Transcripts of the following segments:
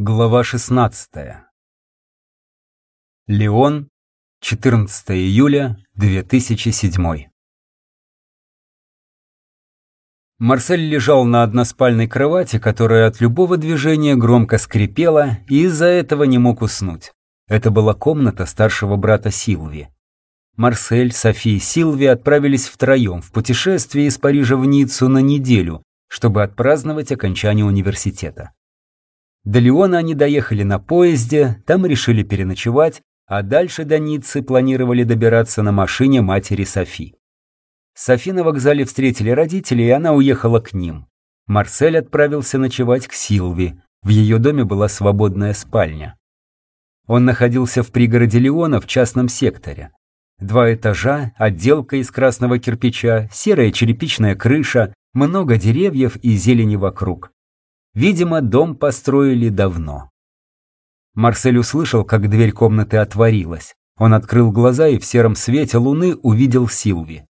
Глава 16. Леон, 14 июля 2007. Марсель лежал на односпальной кровати, которая от любого движения громко скрипела, и из-за этого не мог уснуть. Это была комната старшего брата Силви. Марсель, Софи и Силви отправились втроем в путешествие из Парижа в Ниццу на неделю, чтобы отпраздновать окончание университета. До Леона они доехали на поезде, там решили переночевать, а дальше до Ниццы планировали добираться на машине матери Софи. Софи на вокзале встретили родители, и она уехала к ним. Марсель отправился ночевать к Силви. В ее доме была свободная спальня. Он находился в пригороде Леона в частном секторе. Два этажа, отделка из красного кирпича, серая черепичная крыша, много деревьев и зелени вокруг. Видимо, дом построили давно. Марсель услышал, как дверь комнаты отворилась. Он открыл глаза и в сером свете луны увидел Силви.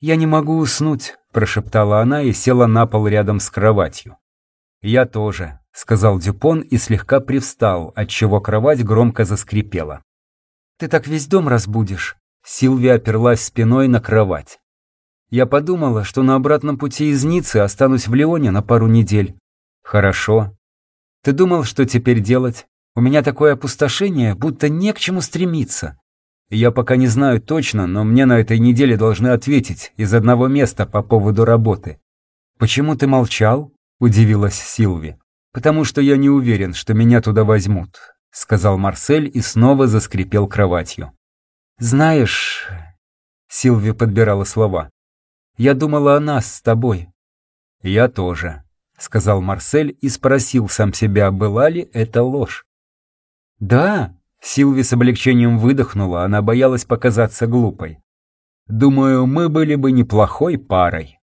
«Я не могу уснуть», – прошептала она и села на пол рядом с кроватью. «Я тоже», – сказал Дюпон и слегка привстал, отчего кровать громко заскрипела. «Ты так весь дом разбудишь», – Силви оперлась спиной на кровать. «Я подумала, что на обратном пути из Ниццы останусь в Леоне на пару недель. Хорошо. Ты думал, что теперь делать? У меня такое опустошение, будто не к чему стремиться. Я пока не знаю точно, но мне на этой неделе должны ответить из одного места по поводу работы. Почему ты молчал? Удивилась Силви. Потому что я не уверен, что меня туда возьмут, сказал Марсель и снова заскрипел кроватью. Знаешь, Силви подбирала слова. Я думала о нас с тобой. Я тоже сказал Марсель и спросил сам себя, была ли это ложь. Да, Силви с облегчением выдохнула, она боялась показаться глупой. Думаю, мы были бы неплохой парой.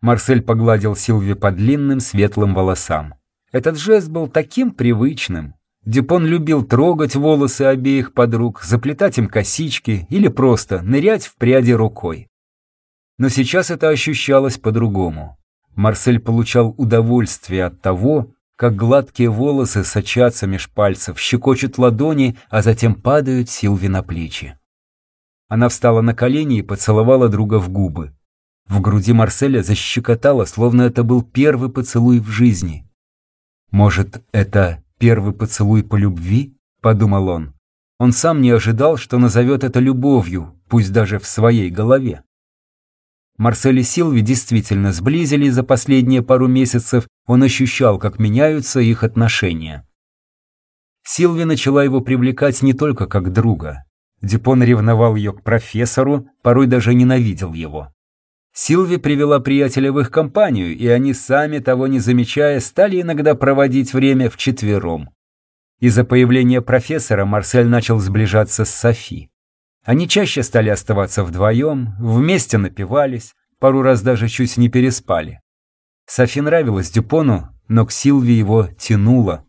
Марсель погладил Силви по длинным светлым волосам. Этот жест был таким привычным. Дюпон любил трогать волосы обеих подруг, заплетать им косички или просто нырять в пряди рукой. Но сейчас это ощущалось по-другому. Марсель получал удовольствие от того, как гладкие волосы сочатся меж пальцев, щекочут ладони, а затем падают Силви на плечи. Она встала на колени и поцеловала друга в губы. В груди Марселя защекотало, словно это был первый поцелуй в жизни. «Может, это первый поцелуй по любви?» — подумал он. Он сам не ожидал, что назовет это любовью, пусть даже в своей голове. Марсель и Силви действительно сблизились за последние пару месяцев, он ощущал, как меняются их отношения. Силви начала его привлекать не только как друга. Дюпон ревновал ее к профессору, порой даже ненавидел его. Силви привела приятеля в их компанию, и они сами, того не замечая, стали иногда проводить время вчетвером. Из-за появления профессора Марсель начал сближаться с Софи. Они чаще стали оставаться вдвоем, вместе напивались, пару раз даже чуть не переспали. Софи нравилась Дюпону, но к Силви его тянуло.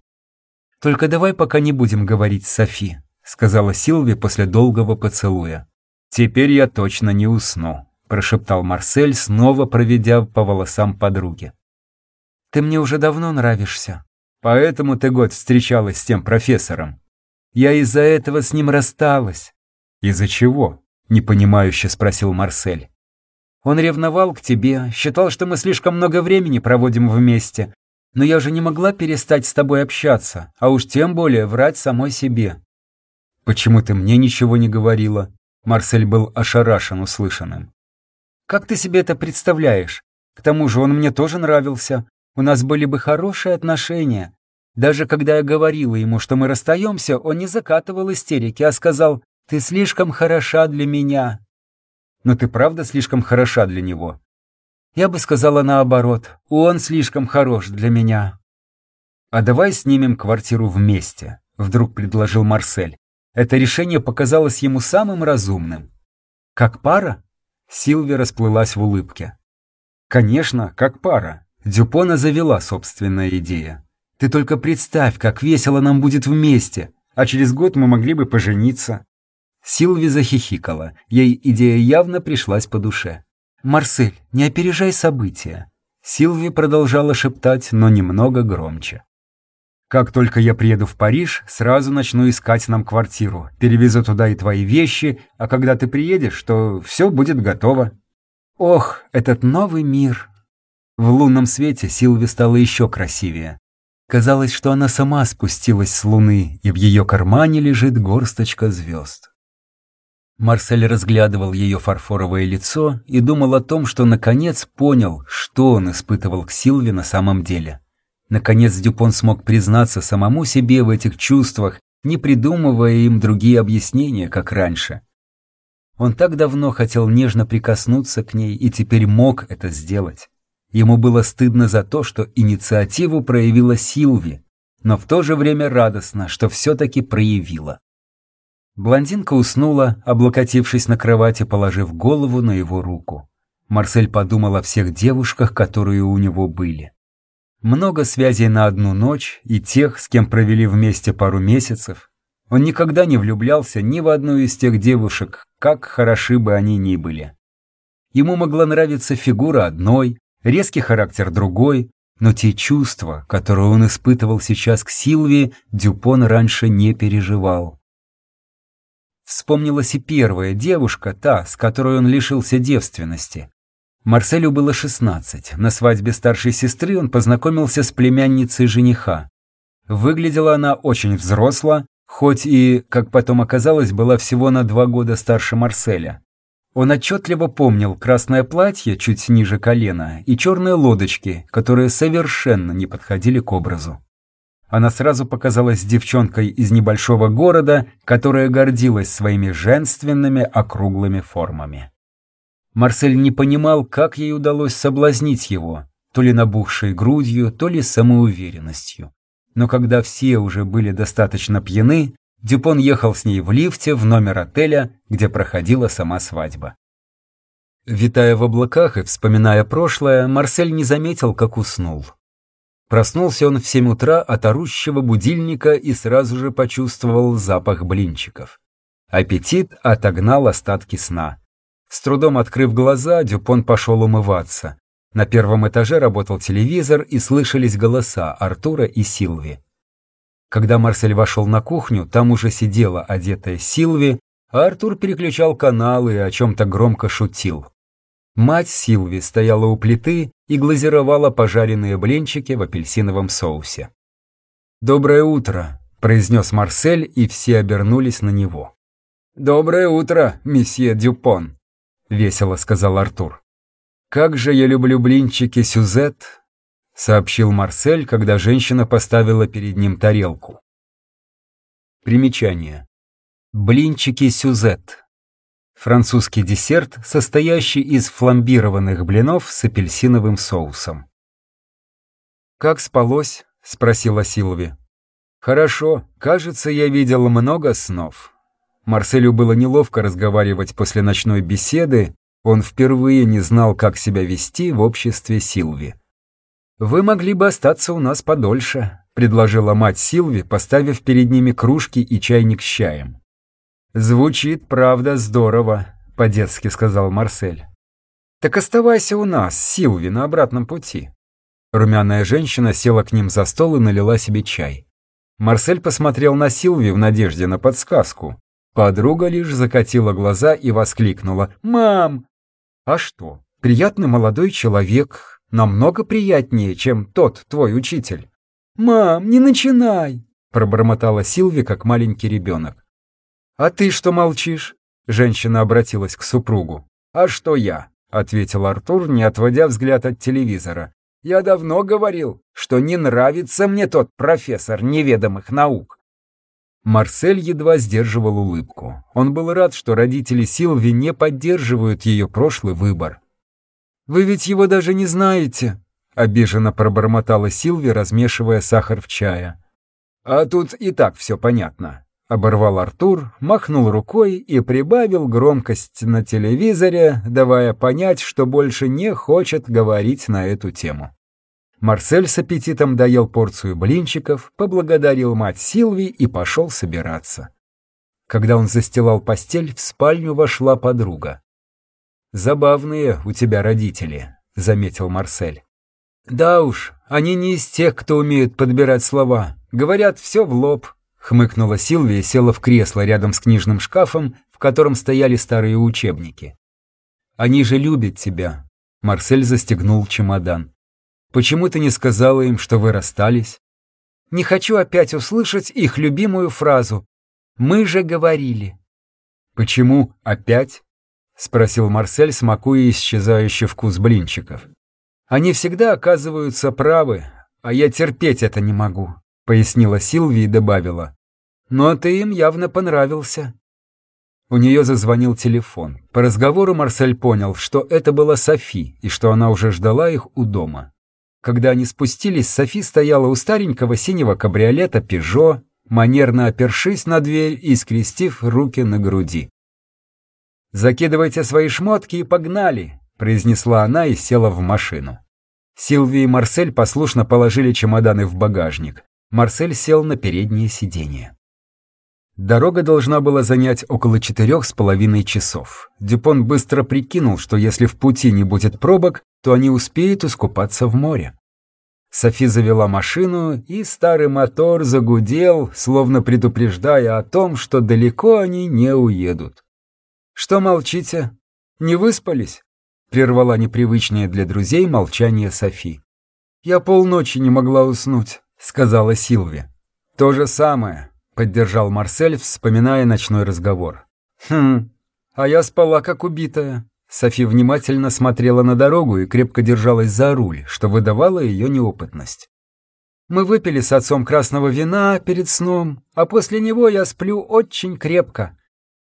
«Только давай пока не будем говорить с Софи», — сказала Силви после долгого поцелуя. «Теперь я точно не усну», — прошептал Марсель, снова проведя по волосам подруги. «Ты мне уже давно нравишься». «Поэтому ты год встречалась с тем профессором». «Я из-за этого с ним рассталась». «Из-за чего?» — непонимающе спросил Марсель. «Он ревновал к тебе, считал, что мы слишком много времени проводим вместе. Но я же не могла перестать с тобой общаться, а уж тем более врать самой себе». «Почему ты мне ничего не говорила?» Марсель был ошарашен услышанным. «Как ты себе это представляешь? К тому же он мне тоже нравился. У нас были бы хорошие отношения. Даже когда я говорила ему, что мы расстаемся, он не закатывал истерики, а сказал, ты слишком хороша для меня. Но ты правда слишком хороша для него? Я бы сказала наоборот. Он слишком хорош для меня. А давай снимем квартиру вместе, вдруг предложил Марсель. Это решение показалось ему самым разумным. Как пара? Силви расплылась в улыбке. Конечно, как пара. Дюпона завела собственная идея. Ты только представь, как весело нам будет вместе, а через год мы могли бы пожениться. Силви захихикала. Ей идея явно пришлась по душе. «Марсель, не опережай события». Силви продолжала шептать, но немного громче. Как только я приеду в Париж, сразу начну искать нам квартиру. Перевезу туда и твои вещи, а когда ты приедешь, то все будет готово. Ох, этот новый мир! В лунном свете Силви стала еще красивее. Казалось, что она сама спустилась с луны, и в ее кармане лежит горсточка звезд. Марсель разглядывал ее фарфоровое лицо и думал о том, что наконец понял, что он испытывал к Силве на самом деле. Наконец Дюпон смог признаться самому себе в этих чувствах, не придумывая им другие объяснения, как раньше. Он так давно хотел нежно прикоснуться к ней и теперь мог это сделать. Ему было стыдно за то, что инициативу проявила Силви, но в то же время радостно, что все-таки проявила. Блондинка уснула, облокотившись на кровати, положив голову на его руку. Марсель подумал о всех девушках, которые у него были. Много связей на одну ночь и тех, с кем провели вместе пару месяцев. Он никогда не влюблялся ни в одну из тех девушек, как хороши бы они ни были. Ему могла нравиться фигура одной, резкий характер другой, но те чувства, которые он испытывал сейчас к Силвии, Дюпон раньше не переживал. Вспомнилась и первая девушка, та, с которой он лишился девственности. Марселю было 16. На свадьбе старшей сестры он познакомился с племянницей жениха. Выглядела она очень взросло, хоть и, как потом оказалось, была всего на два года старше Марселя. Он отчетливо помнил красное платье чуть ниже колена и черные лодочки, которые совершенно не подходили к образу. Она сразу показалась девчонкой из небольшого города, которая гордилась своими женственными округлыми формами. Марсель не понимал, как ей удалось соблазнить его, то ли набухшей грудью, то ли самоуверенностью. Но когда все уже были достаточно пьяны, Дюпон ехал с ней в лифте в номер отеля, где проходила сама свадьба. Витая в облаках и вспоминая прошлое, Марсель не заметил, как уснул. Проснулся он в семь утра от орущего будильника и сразу же почувствовал запах блинчиков. Аппетит отогнал остатки сна. С трудом открыв глаза, Дюпон пошел умываться. На первом этаже работал телевизор и слышались голоса Артура и Силви. Когда Марсель вошел на кухню, там уже сидела одетая Силви, а Артур переключал каналы и о чем-то громко шутил. Мать Силви стояла у плиты и глазировала пожаренные блинчики в апельсиновом соусе. «Доброе утро», — произнес Марсель, и все обернулись на него. «Доброе утро, месье Дюпон», — весело сказал Артур. «Как же я люблю блинчики Сюзет», — сообщил Марсель, когда женщина поставила перед ним тарелку. Примечание. Блинчики Сюзет Французский десерт, состоящий из фламбированных блинов с апельсиновым соусом. «Как спалось?» — спросила Силви. «Хорошо. Кажется, я видел много снов». Марселю было неловко разговаривать после ночной беседы, он впервые не знал, как себя вести в обществе Силви. «Вы могли бы остаться у нас подольше», — предложила мать Силви, поставив перед ними кружки и чайник с чаем. «Звучит, правда, здорово», — по-детски сказал Марсель. «Так оставайся у нас, Силви, на обратном пути». Румяная женщина села к ним за стол и налила себе чай. Марсель посмотрел на Силви в надежде на подсказку. Подруга лишь закатила глаза и воскликнула «Мам!» «А что, приятный молодой человек, намного приятнее, чем тот твой учитель». «Мам, не начинай!» — пробормотала Силви, как маленький ребенок. «А ты что молчишь?» Женщина обратилась к супругу. «А что я?» — ответил Артур, не отводя взгляд от телевизора. «Я давно говорил, что не нравится мне тот профессор неведомых наук». Марсель едва сдерживал улыбку. Он был рад, что родители Силви не поддерживают ее прошлый выбор. «Вы ведь его даже не знаете», — обиженно пробормотала Силви, размешивая сахар в чае. «А тут и так все понятно», Оборвал Артур, махнул рукой и прибавил громкость на телевизоре, давая понять, что больше не хочет говорить на эту тему. Марсель с аппетитом доел порцию блинчиков, поблагодарил мать Силви и пошел собираться. Когда он застилал постель, в спальню вошла подруга. «Забавные у тебя родители», — заметил Марсель. «Да уж, они не из тех, кто умеет подбирать слова», — Говорят, все в лоб, хмыкнула Силвия и села в кресло рядом с книжным шкафом, в котором стояли старые учебники. Они же любят тебя. Марсель застегнул чемодан. Почему ты не сказала им, что вы расстались? Не хочу опять услышать их любимую фразу. Мы же говорили. Почему опять? Спросил Марсель, смакуя исчезающий вкус блинчиков. Они всегда оказываются правы, а я терпеть это не могу, пояснила Силви и добавила. Но ты им явно понравился. У нее зазвонил телефон. По разговору Марсель понял, что это была Софи и что она уже ждала их у дома. Когда они спустились, Софи стояла у старенького синего кабриолета «Пежо», манерно опершись на дверь и скрестив руки на груди. «Закидывайте свои шмотки и погнали!» — произнесла она и села в машину. Силви и Марсель послушно положили чемоданы в багажник. Марсель сел на переднее сиденье. Дорога должна была занять около четырех с половиной часов. Дюпон быстро прикинул, что если в пути не будет пробок, то они успеют искупаться в море. Софи завела машину, и старый мотор загудел, словно предупреждая о том, что далеко они не уедут. «Что молчите? Не выспались?» — прервала непривычное для друзей молчание Софи. «Я полночи не могла уснуть», — сказала Силви. «То же самое», Поддержал Марсель, вспоминая ночной разговор. «Хм, а я спала как убитая». Софи внимательно смотрела на дорогу и крепко держалась за руль, что выдавало ее неопытность. «Мы выпили с отцом красного вина перед сном, а после него я сплю очень крепко.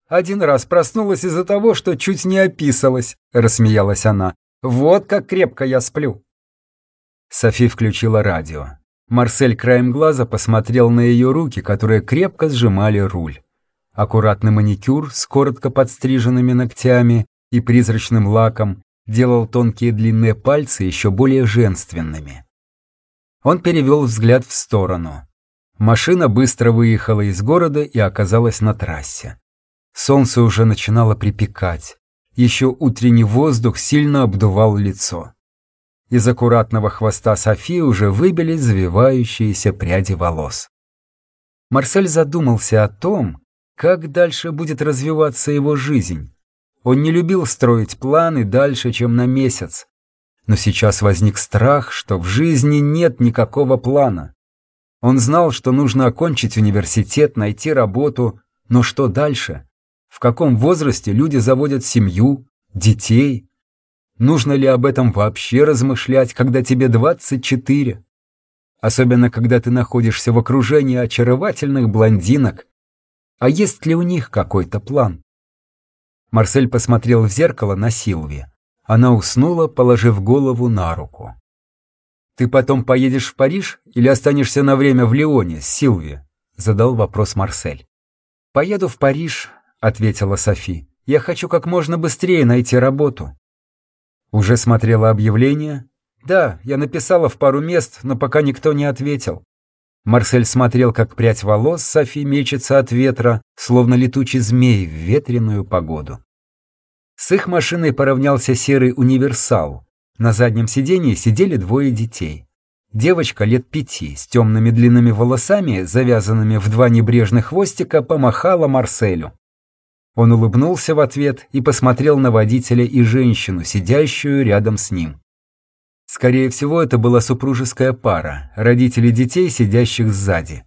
Один раз проснулась из-за того, что чуть не описалась», — рассмеялась она. «Вот как крепко я сплю». Софи включила радио. Марсель краем глаза посмотрел на ее руки, которые крепко сжимали руль. Аккуратный маникюр с коротко подстриженными ногтями и призрачным лаком делал тонкие длинные пальцы еще более женственными. Он перевел взгляд в сторону. Машина быстро выехала из города и оказалась на трассе. Солнце уже начинало припекать. Еще утренний воздух сильно обдувал лицо. Из аккуратного хвоста Софи уже выбили завивающиеся пряди волос. Марсель задумался о том, как дальше будет развиваться его жизнь. Он не любил строить планы дальше, чем на месяц. Но сейчас возник страх, что в жизни нет никакого плана. Он знал, что нужно окончить университет, найти работу, но что дальше? В каком возрасте люди заводят семью, детей? Нужно ли об этом вообще размышлять, когда тебе 24? Особенно, когда ты находишься в окружении очаровательных блондинок. А есть ли у них какой-то план? Марсель посмотрел в зеркало на Силви. Она уснула, положив голову на руку. «Ты потом поедешь в Париж или останешься на время в Лионе с Силви?» — задал вопрос Марсель. «Поеду в Париж», — ответила Софи. «Я хочу как можно быстрее найти работу». Уже смотрела объявление? Да, я написала в пару мест, но пока никто не ответил. Марсель смотрел, как прядь волос Софи мечется от ветра, словно летучий змей в ветреную погоду. С их машиной поравнялся серый универсал. На заднем сиденье сидели двое детей. Девочка лет пяти, с темными длинными волосами, завязанными в два небрежных хвостика, помахала Марселю. Он улыбнулся в ответ и посмотрел на водителя и женщину, сидящую рядом с ним. Скорее всего, это была супружеская пара, родители детей, сидящих сзади.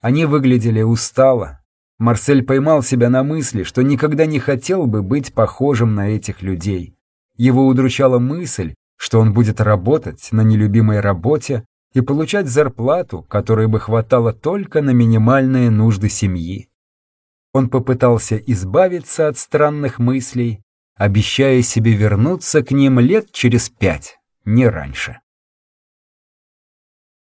Они выглядели устало. Марсель поймал себя на мысли, что никогда не хотел бы быть похожим на этих людей. Его удручала мысль, что он будет работать на нелюбимой работе и получать зарплату, которой бы хватало только на минимальные нужды семьи. Он попытался избавиться от странных мыслей, обещая себе вернуться к ним лет через пять, не раньше.